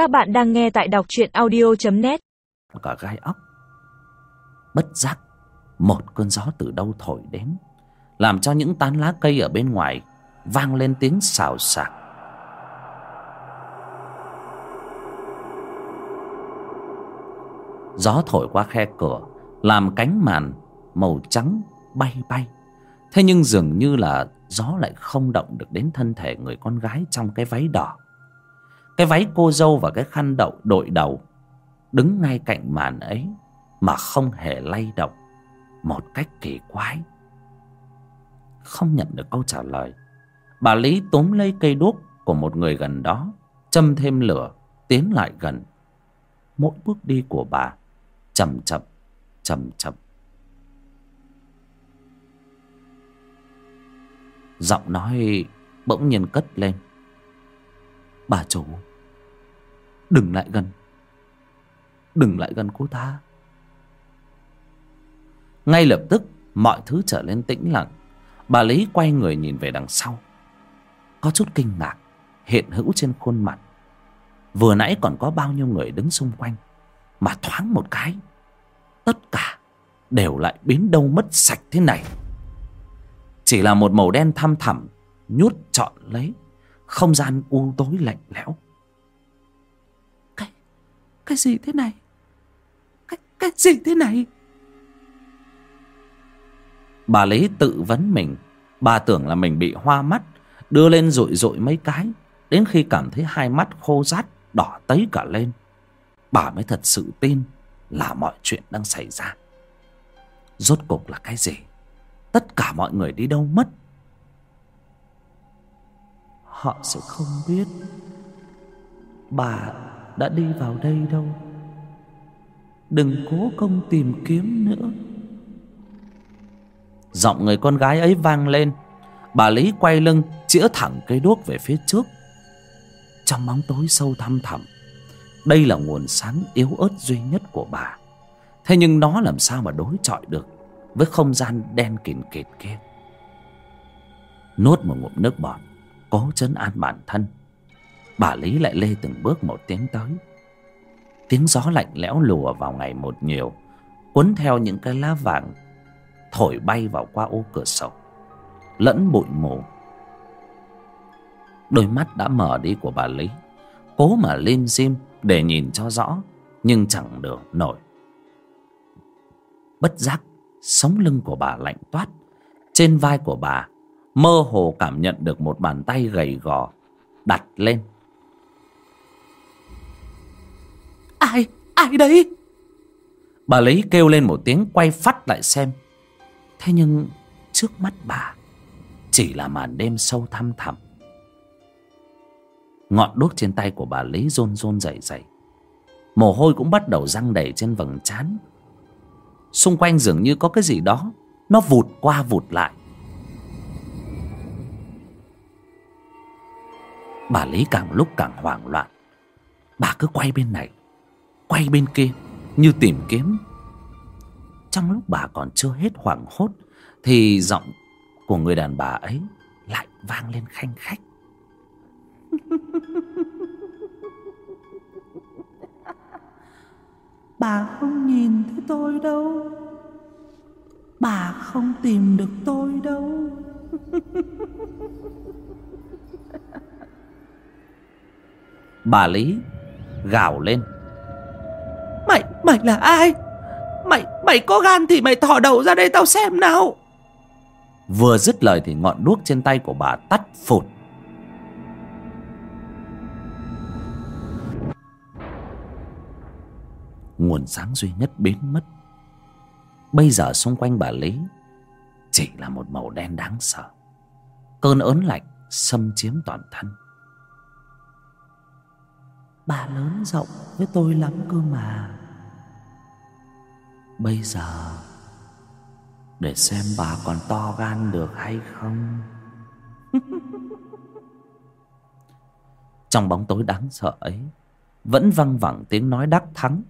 Các bạn đang nghe tại đọc truyện audio.net Cả gai ốc, Bất giác, Một cơn gió từ đâu thổi đến, Làm cho những tán lá cây ở bên ngoài Vang lên tiếng xào xạc. Gió thổi qua khe cửa, Làm cánh màn màu trắng bay bay. Thế nhưng dường như là gió lại không động được đến thân thể người con gái trong cái váy đỏ cái váy cô dâu và cái khăn đậu đội đầu đứng ngay cạnh màn ấy mà không hề lay động, một cách kỳ quái. Không nhận được câu trả lời, bà lý túm lấy cây đuốc của một người gần đó, châm thêm lửa, tiến lại gần. Mỗi bước đi của bà chậm chậm chậm chậm. Giọng nói bỗng nhiên cất lên. Bà chủ đừng lại gần. Đừng lại gần cô ta. Ngay lập tức, mọi thứ trở lên tĩnh lặng. Bà lý quay người nhìn về đằng sau. Có chút kinh ngạc, hiện hữu trên khuôn mặt. Vừa nãy còn có bao nhiêu người đứng xung quanh, mà thoáng một cái, tất cả đều lại biến đâu mất sạch thế này. Chỉ là một màu đen thăm thẳm, nhút trọn lấy, không gian u tối lạnh lẽo cái gì thế này? Cái cái gì thế này? Bà lấy tự vấn mình. Bà tưởng là mình bị hoa mắt, đưa lên rội rội mấy cái, đến khi cảm thấy hai mắt khô rát, đỏ tấy cả lên. Bà mới thật sự tin là mọi chuyện đang xảy ra. Rốt cục là cái gì? Tất cả mọi người đi đâu mất? Họ sẽ không biết bà đã đi vào đây đâu. Đừng cố công tìm kiếm nữa. Giọng người con gái ấy vang lên. Bà lý quay lưng, chĩa thẳng cây đuốc về phía trước. Trong bóng tối sâu thăm thẳm, đây là nguồn sáng yếu ớt duy nhất của bà. Thế nhưng nó làm sao mà đối chọi được với không gian đen kịt kịt kia? Nuốt một ngụm nước bọt, cố chấn an bản thân bà lý lại lê từng bước một tiếng tới. Tiếng gió lạnh lẽo lùa vào ngày một nhiều, cuốn theo những cái lá vàng thổi bay vào qua ô cửa sổ, lẫn bụi mù. Đôi mắt đã mở đi của bà lý, cố mà lim dim để nhìn cho rõ, nhưng chẳng được nổi. Bất giác, sống lưng của bà lạnh toát, trên vai của bà mơ hồ cảm nhận được một bàn tay gầy gò đặt lên. Ai đấy? Bà lấy kêu lên một tiếng quay phát lại xem. Thế nhưng trước mắt bà chỉ là màn đêm sâu thăm thẳm. Ngọn đuốc trên tay của bà lý rôn rôn dày dày mồ hôi cũng bắt đầu răng đầy trên vầng trán. Xung quanh dường như có cái gì đó, nó vụt qua vụt lại. Bà lý càng lúc càng hoảng loạn. Bà cứ quay bên này quay bên kia như tìm kiếm. Trong lúc bà còn chưa hết hoảng hốt thì giọng của người đàn bà ấy lại vang lên khanh khách. Bà không nhìn thấy tôi đâu. Bà không tìm được tôi đâu. Bà lý gào lên mày mày là ai? Mày mày có gan thì mày thò đầu ra đây tao xem nào. Vừa dứt lời thì ngọn đuốc trên tay của bà tắt phụt. Nguồn sáng duy nhất biến mất. Bây giờ xung quanh bà lý chỉ là một màu đen đáng sợ. Cơn ớn lạnh xâm chiếm toàn thân. Bà lớn rộng với tôi lắm cơ mà bây giờ để xem bà còn to gan được hay không? Trong bóng tối đáng sợ ấy vẫn văng vẳng tiếng nói đắc thắng.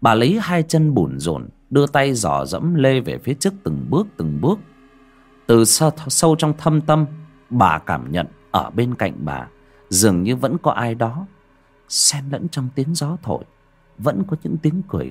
Bà lấy hai chân bủn rộn đưa tay dò dẫm lê về phía trước từng bước từng bước. Từ sâu, sâu trong thâm tâm bà cảm nhận ở bên cạnh bà dường như vẫn có ai đó xen lẫn trong tiếng gió thổi vẫn có những tiếng cười